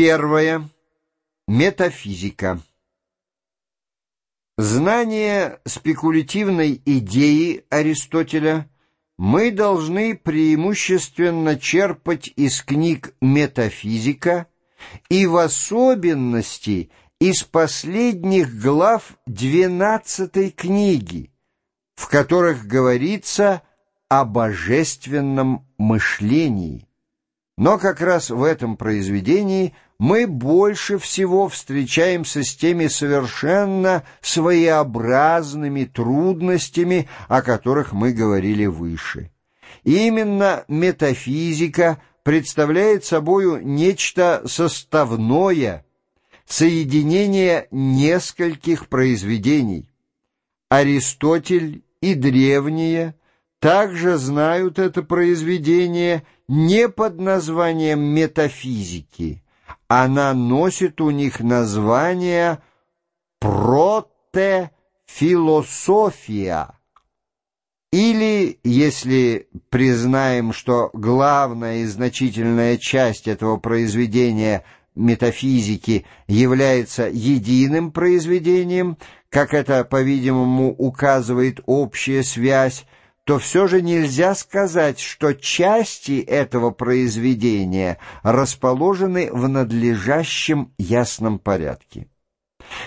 Первое. Метафизика. Знание спекулятивной идеи Аристотеля мы должны преимущественно черпать из книг «Метафизика» и в особенности из последних глав двенадцатой книги, в которых говорится о божественном мышлении. Но как раз в этом произведении мы больше всего встречаемся с теми совершенно своеобразными трудностями, о которых мы говорили выше. Именно метафизика представляет собою нечто составное, соединение нескольких произведений. Аристотель и древние также знают это произведение – не под названием метафизики, она носит у них название протефилософия. Или, если признаем, что главная и значительная часть этого произведения метафизики является единым произведением, как это, по-видимому, указывает общая связь то все же нельзя сказать, что части этого произведения расположены в надлежащем ясном порядке.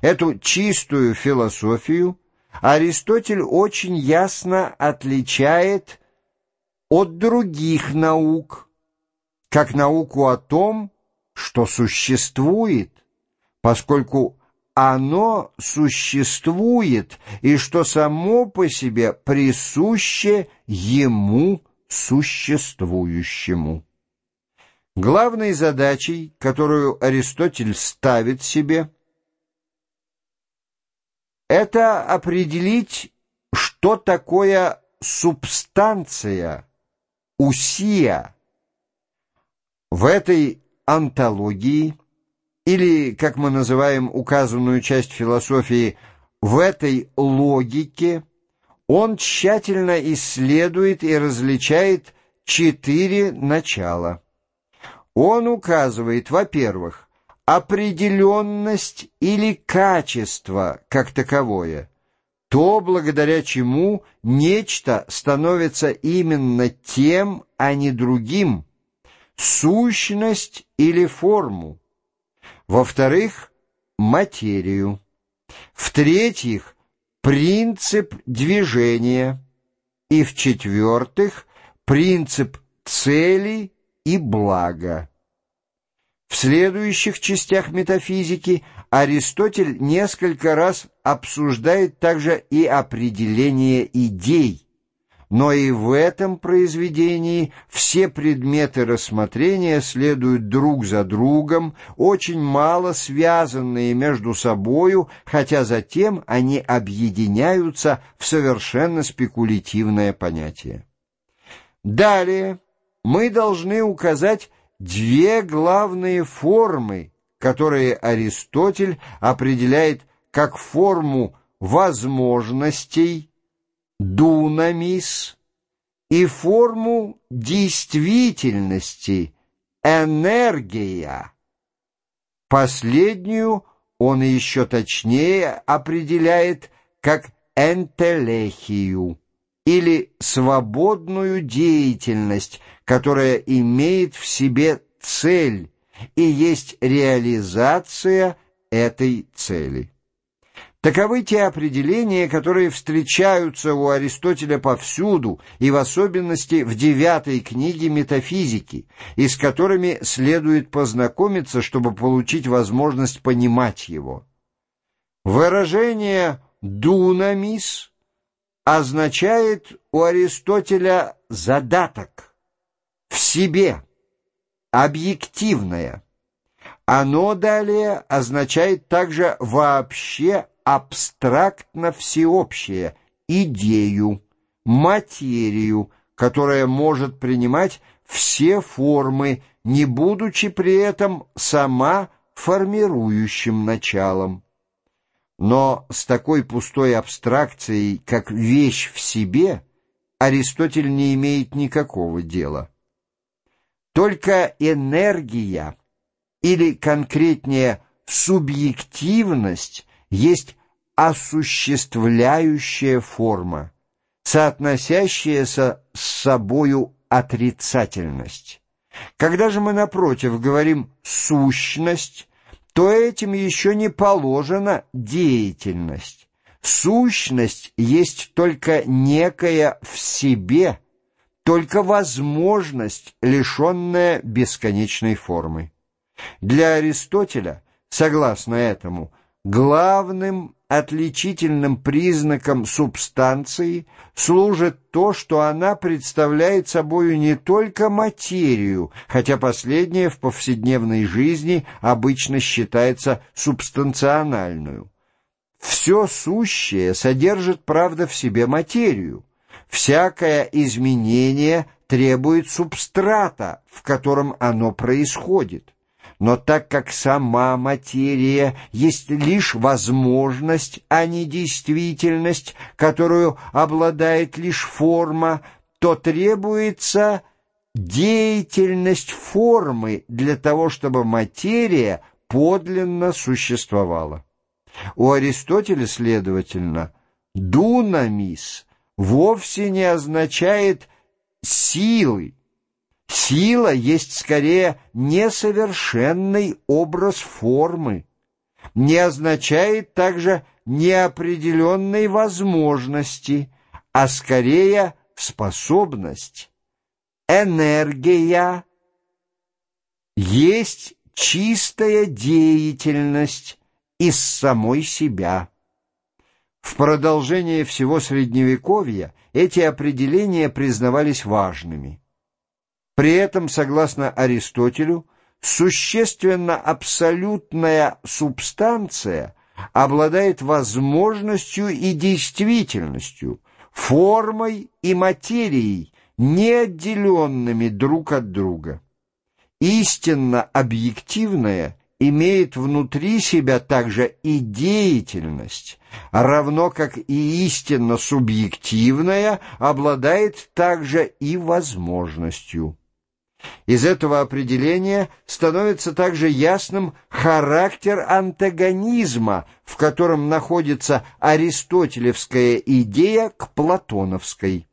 Эту чистую философию Аристотель очень ясно отличает от других наук, как науку о том, что существует, поскольку оно существует и что само по себе присуще ему существующему. Главной задачей, которую Аристотель ставит себе, это определить, что такое субстанция, усия. В этой антологии или, как мы называем указанную часть философии, в этой логике он тщательно исследует и различает четыре начала. Он указывает, во-первых, определенность или качество как таковое, то, благодаря чему нечто становится именно тем, а не другим, сущность или форму, во-вторых, материю. В-третьих, принцип движения. И в-четвертых, принцип цели и блага. В следующих частях метафизики Аристотель несколько раз обсуждает также и определение идей, но и в этом произведении все предметы рассмотрения следуют друг за другом, очень мало связанные между собою, хотя затем они объединяются в совершенно спекулятивное понятие. Далее мы должны указать две главные формы, которые Аристотель определяет как форму возможностей, дунамис и форму действительности энергия. Последнюю он еще точнее определяет как энтелехию или свободную деятельность, которая имеет в себе цель и есть реализация этой цели. Таковы те определения, которые встречаются у Аристотеля повсюду, и в особенности в девятой книге «Метафизики», и с которыми следует познакомиться, чтобы получить возможность понимать его. Выражение «дунамис» означает у Аристотеля «задаток» в себе, объективное. Оно далее означает также вообще абстрактно всеобщее, идею, материю, которая может принимать все формы, не будучи при этом сама формирующим началом. Но с такой пустой абстракцией, как вещь в себе, Аристотель не имеет никакого дела. Только энергия или конкретнее субъективность есть осуществляющая форма, соотносящаяся с собою отрицательность. Когда же мы, напротив, говорим «сущность», то этим еще не положена деятельность. Сущность есть только некая в себе, только возможность, лишенная бесконечной формы. Для Аристотеля, согласно этому, главным отличительным признаком субстанции служит то, что она представляет собою не только материю, хотя последняя в повседневной жизни обычно считается субстанциональную. Все сущее содержит, правда, в себе материю. Всякое изменение требует субстрата, в котором оно происходит. Но так как сама материя есть лишь возможность, а не действительность, которую обладает лишь форма, то требуется деятельность формы для того, чтобы материя подлинно существовала. У Аристотеля, следовательно, «дунамис» вовсе не означает «силы», Сила есть скорее несовершенный образ формы, не означает также неопределенной возможности, а скорее способность. Энергия есть чистая деятельность из самой себя. В продолжение всего Средневековья эти определения признавались важными. При этом, согласно Аристотелю, существенно абсолютная субстанция обладает возможностью и действительностью, формой и материей, неотделенными друг от друга. Истинно объективная имеет внутри себя также и деятельность, равно как и истинно субъективная обладает также и возможностью. Из этого определения становится также ясным характер антагонизма, в котором находится аристотелевская идея к платоновской.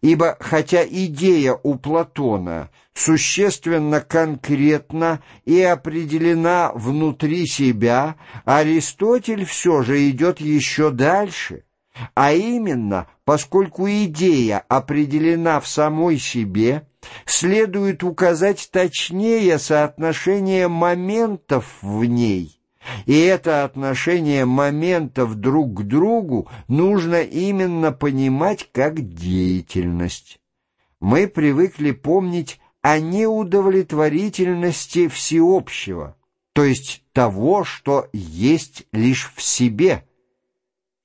Ибо хотя идея у Платона существенно конкретна и определена внутри себя, Аристотель все же идет еще дальше. А именно, поскольку идея определена в самой себе, следует указать точнее соотношение моментов в ней. И это отношение моментов друг к другу нужно именно понимать как деятельность. Мы привыкли помнить о неудовлетворительности всеобщего, то есть того, что есть лишь в себе –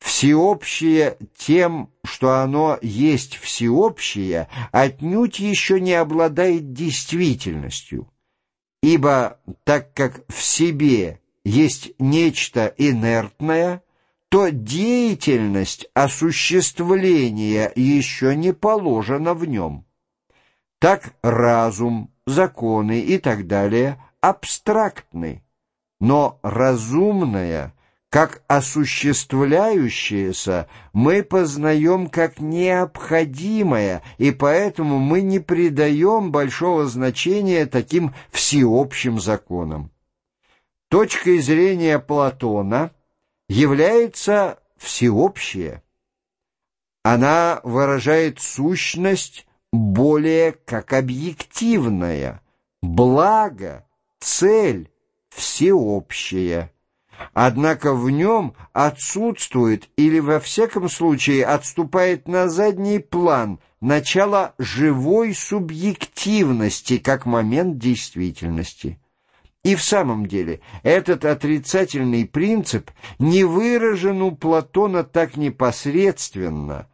Всеобщее тем, что оно есть всеобщее, отнюдь еще не обладает действительностью. Ибо так как в себе есть нечто инертное, то деятельность осуществления еще не положена в нем. Так разум, законы и так далее абстрактны, но разумное – как осуществляющееся, мы познаем как необходимое, и поэтому мы не придаем большого значения таким всеобщим законам. Точкой зрения Платона является всеобщее. Она выражает сущность более как объективная, благо, цель, всеобщее. Однако в нем отсутствует или во всяком случае отступает на задний план начало живой субъективности как момент действительности. И в самом деле этот отрицательный принцип не выражен у Платона так непосредственно,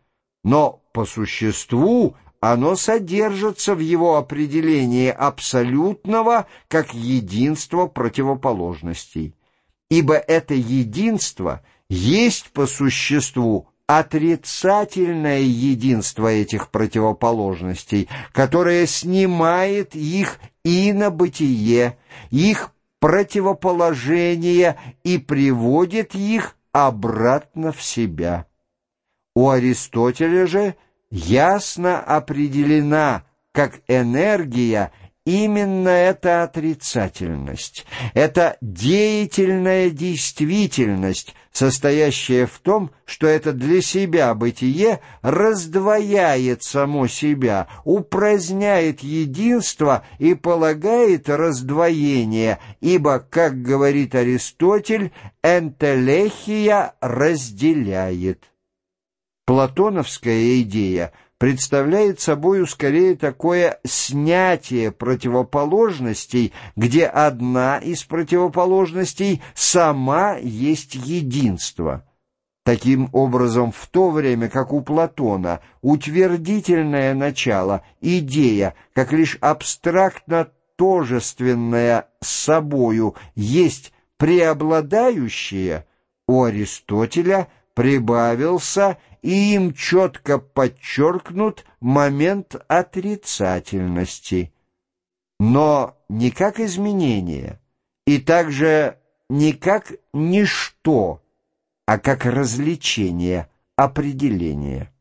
но по существу оно содержится в его определении абсолютного как единство противоположностей ибо это единство есть по существу отрицательное единство этих противоположностей, которое снимает их и на бытие, их противоположения и приводит их обратно в себя. У Аристотеля же ясно определена как энергия именно эта отрицательность, эта деятельная действительность, состоящая в том, что это для себя бытие раздвояет само себя, упраздняет единство и полагает раздвоение, ибо, как говорит Аристотель, энтелехия разделяет. Платоновская идея — представляет собою скорее такое снятие противоположностей, где одна из противоположностей сама есть единство. Таким образом, в то время как у Платона утвердительное начало, идея, как лишь абстрактно тожественная с собою, есть преобладающее, у Аристотеля прибавился и им четко подчеркнут момент отрицательности. Но не как изменение, и также не как ничто, а как развлечение, определение.